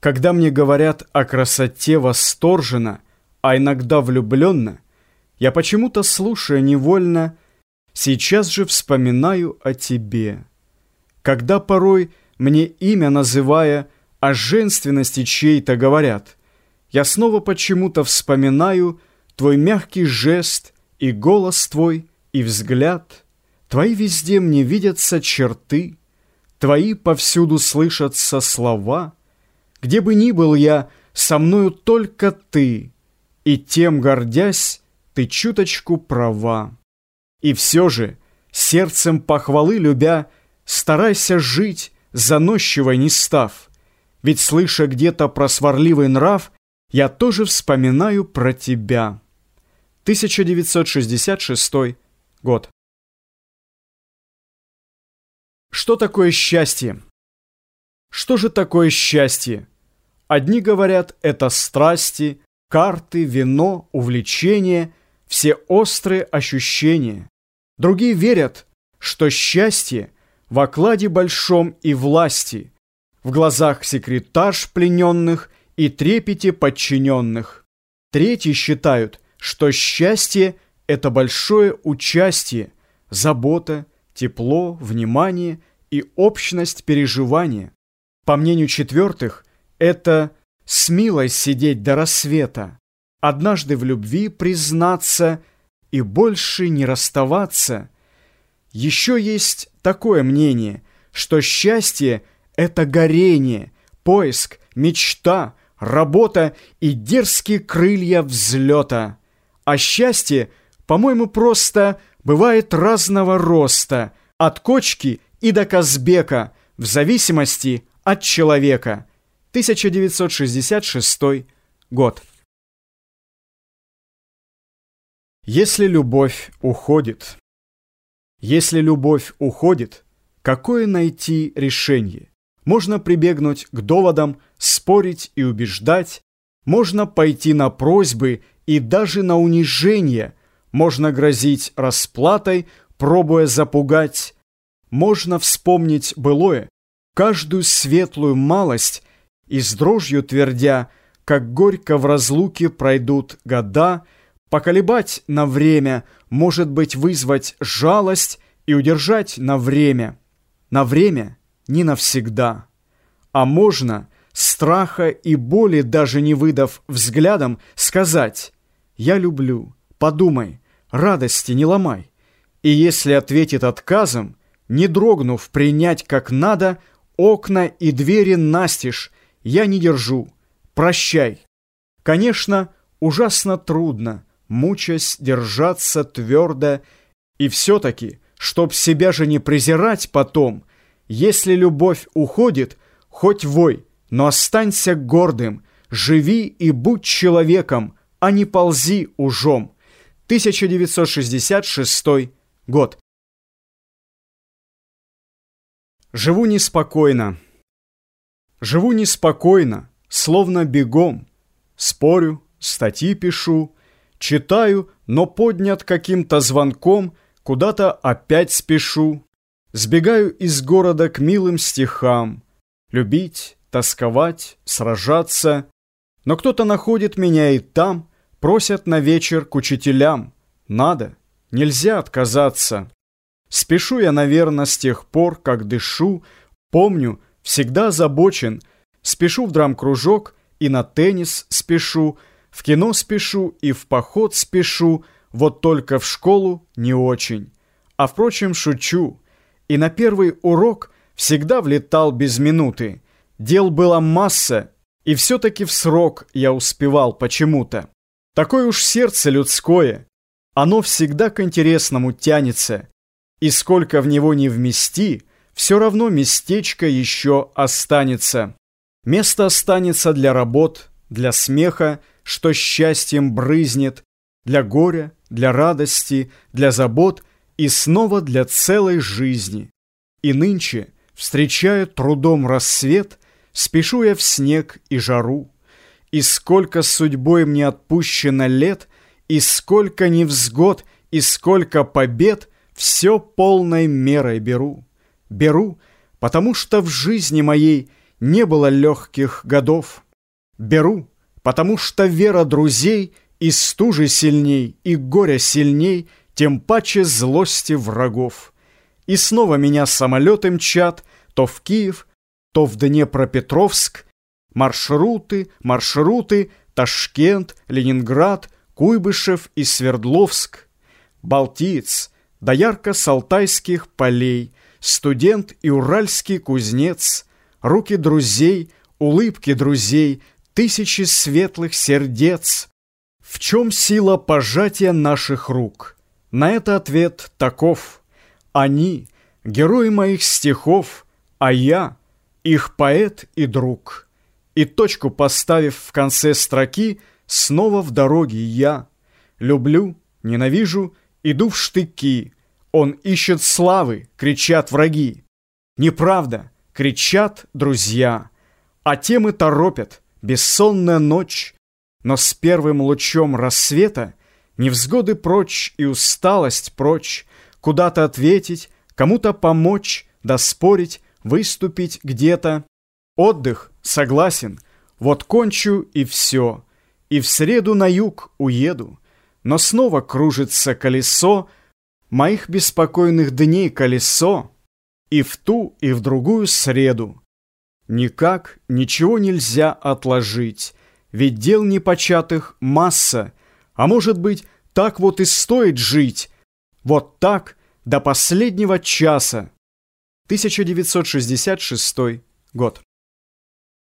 Когда мне говорят о красоте восторженно, а иногда влюбленно, я почему-то, слушая невольно, сейчас же вспоминаю о тебе. Когда порой мне имя называя, о женственности чьей-то говорят, я снова почему-то вспоминаю твой мягкий жест и голос твой, и взгляд. Твои везде мне видятся черты, твои повсюду слышатся слова — где бы ни был я, со мною только ты, и тем гордясь, ты чуточку права. И все же, сердцем похвалы любя, старайся жить, заносчивой не став, ведь, слыша где-то про сварливый нрав, я тоже вспоминаю про тебя. 1966 год. Что такое счастье? Что же такое счастье? Одни говорят, это страсти, карты, вино, увлечения, все острые ощущения. Другие верят, что счастье в окладе большом и власти, в глазах секретарш плененных и трепете подчиненных. Третьи считают, что счастье – это большое участие, забота, тепло, внимание и общность переживания. По мнению четвертых, это с милой сидеть до рассвета, однажды в любви признаться и больше не расставаться. Еще есть такое мнение, что счастье — это горение, поиск, мечта, работа и дерзкие крылья взлета. А счастье, по-моему, просто бывает разного роста, от кочки и до Казбека, в зависимости от человека. 1966 год. Если любовь уходит, если любовь уходит, какое найти решение? Можно прибегнуть к доводам, спорить и убеждать, можно пойти на просьбы и даже на унижение, можно грозить расплатой, пробуя запугать, можно вспомнить былое, каждую светлую малость и с дрожью твердя, как горько в разлуке пройдут года, поколебать на время, может быть, вызвать жалость и удержать на время. На время не навсегда. А можно, страха и боли даже не выдав взглядом, сказать «Я люблю, подумай, радости не ломай». И если ответит отказом, не дрогнув принять как надо, Окна и двери настежь я не держу. Прощай. Конечно, ужасно трудно, мучаясь держаться твердо, и все-таки, чтоб себя же не презирать потом, если любовь уходит, хоть вой, но останься гордым, живи и будь человеком, а не ползи ужом. 1966 год. Живу неспокойно. Живу неспокойно, словно бегом. Спорю, статьи пишу, читаю, но поднят каким-то звонком, куда-то опять спешу. Сбегаю из города к милым стихам. Любить, тосковать, сражаться. Но кто-то находит меня и там, просят на вечер к учителям. Надо, нельзя отказаться. Спешу я, наверное, с тех пор, как дышу, помню, всегда озабочен, спешу в драм-кружок и на теннис спешу, в кино спешу и в поход спешу, вот только в школу не очень. А впрочем, шучу. И на первый урок всегда влетал без минуты. Дел было масса, и все-таки в срок я успевал почему-то. Такое уж сердце людское. Оно всегда к интересному тянется. И сколько в него не вмести, все равно местечко еще останется. Место останется для работ, для смеха, что счастьем брызнет, для горя, для радости, для забот и снова для целой жизни. И нынче, встречая трудом рассвет, спешу я в снег и жару. И сколько судьбой мне отпущено лет, и сколько невзгод, и сколько побед — все полной мерой беру. Беру, потому что в жизни моей не было легких годов. Беру, потому что вера друзей И стужи сильней, и горя сильней, Тем паче злости врагов. И снова меня самолеты мчат То в Киев, то в Днепропетровск, Маршруты, маршруты, Ташкент, Ленинград, Куйбышев и Свердловск. Балтиец, до ярко-салтайских полей, Студент и уральский кузнец, Руки друзей, улыбки друзей, Тысячи светлых сердец. В чем сила пожатия наших рук? На это ответ таков. Они — герои моих стихов, А я — их поэт и друг. И точку поставив в конце строки, Снова в дороге я. Люблю, ненавижу, иду в штыки. Он ищет славы, кричат враги. Неправда, кричат друзья. А темы торопят, бессонная ночь. Но с первым лучом рассвета Невзгоды прочь и усталость прочь, Куда-то ответить, кому-то помочь, Доспорить, выступить где-то. Отдых, согласен, вот кончу и все. И в среду на юг уеду. Но снова кружится колесо, Моих беспокойных дней колесо, И в ту, и в другую среду. Никак ничего нельзя отложить, Ведь дел непочатых масса, А может быть, так вот и стоит жить, Вот так до последнего часа. 1966 год.